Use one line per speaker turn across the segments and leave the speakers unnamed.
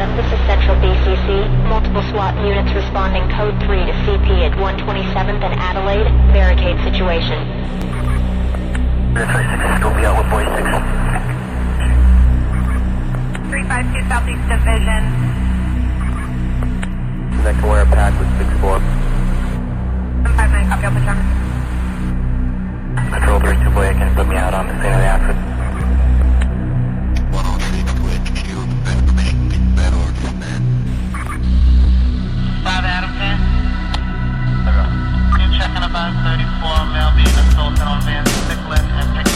Adam, this is Central BCC. Multiple SWAT units responding code 3 to CP at 127th and Adelaide. Barricade situation.
Military 6 will be out with boy 6.
352 Southeast Division.
Connect to wire pack with 6-4.
759, copy, Alpha Charlie.
Control 3 2 boy, can you put me out on the scene of the accident?
5 Adam 10. You're checking about 34 male being assaulted on Van Stickland and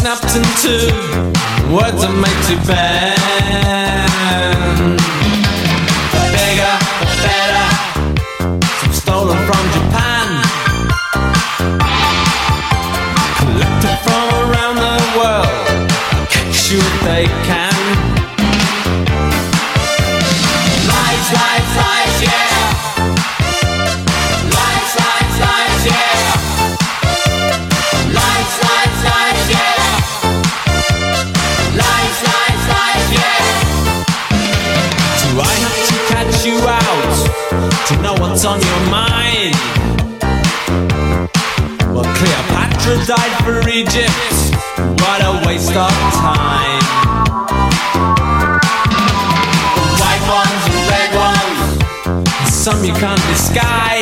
snapped in two. Words that make you bad. can't disguise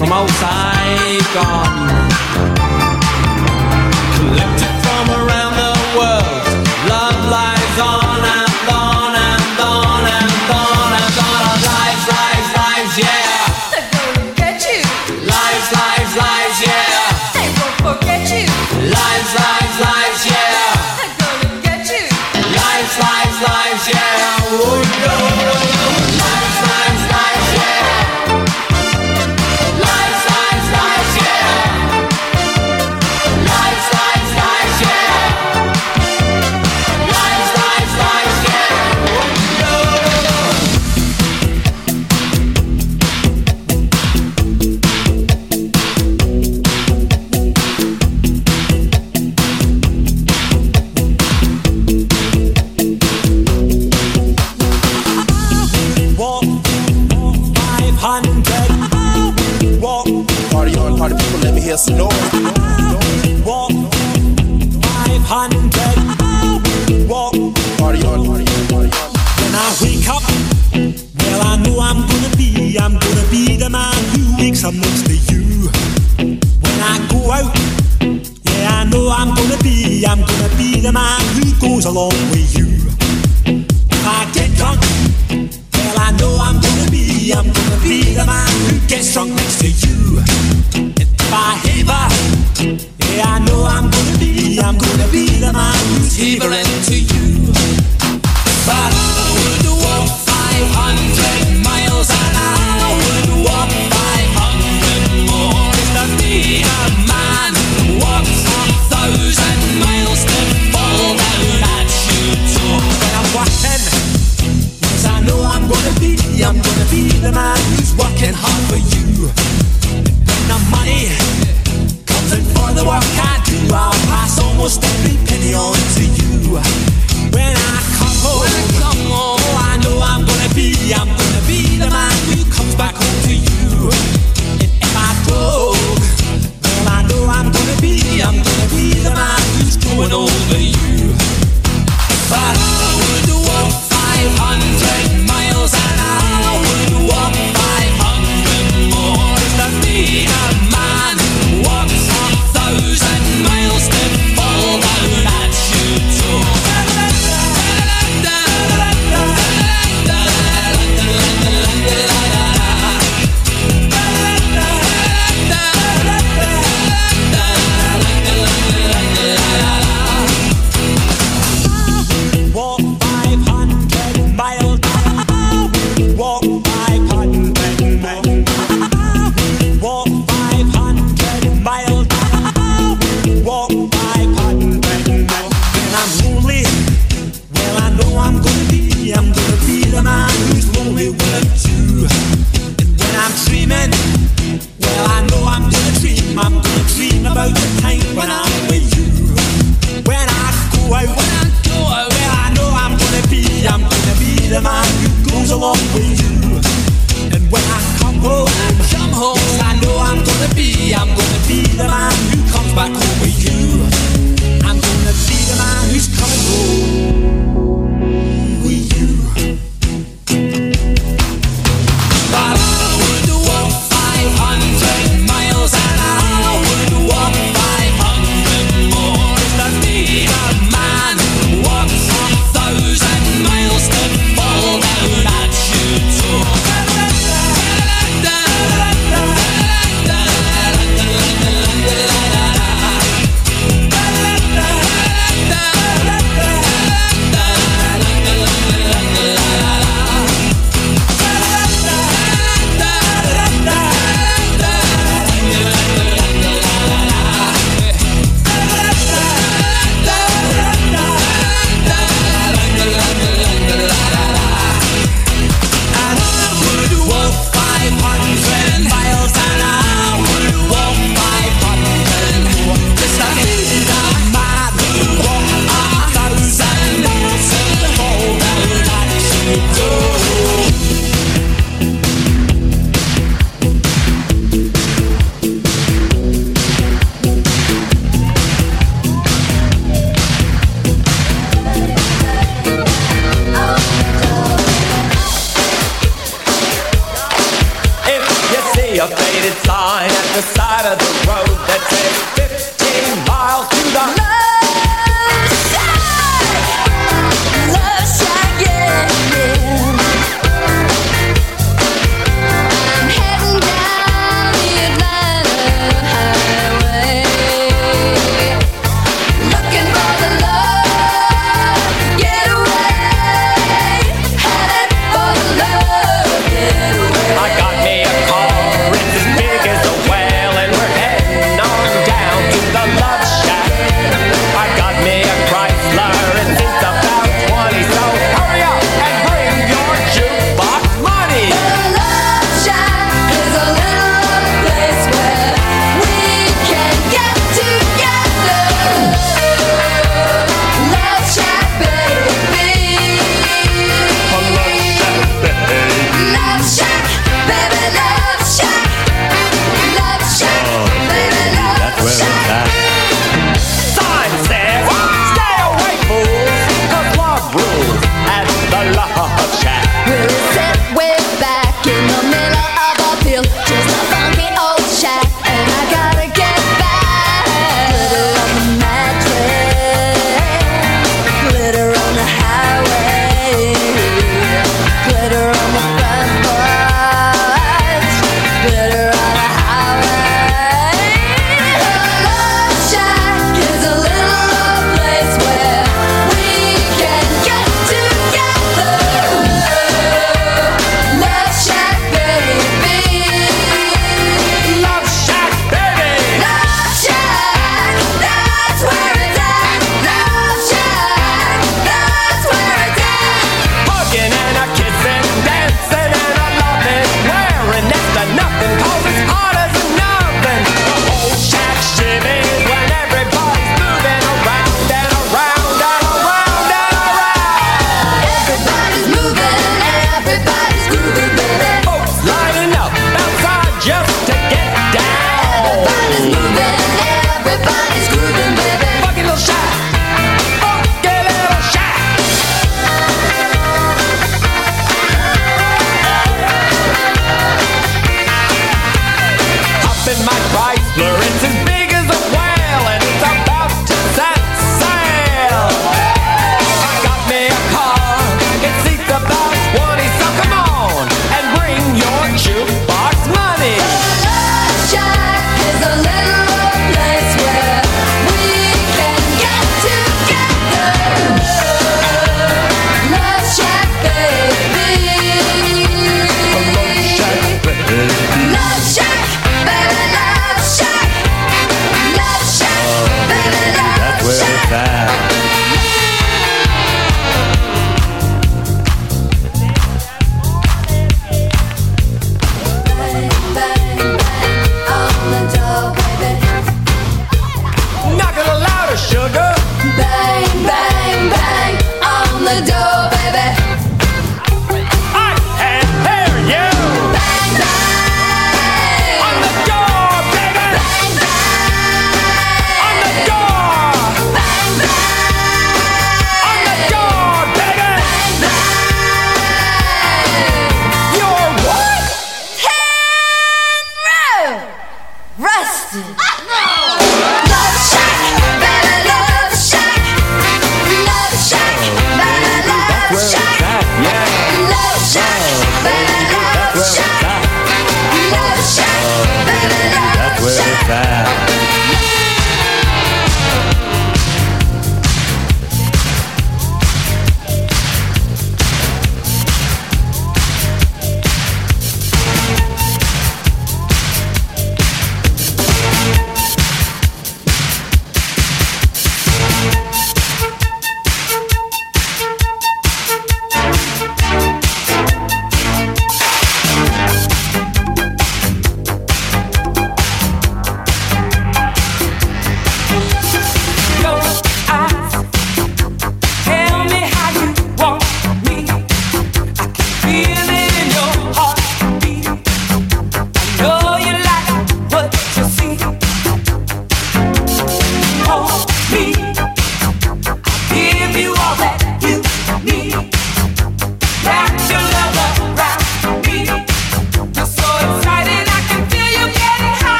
I'm
使干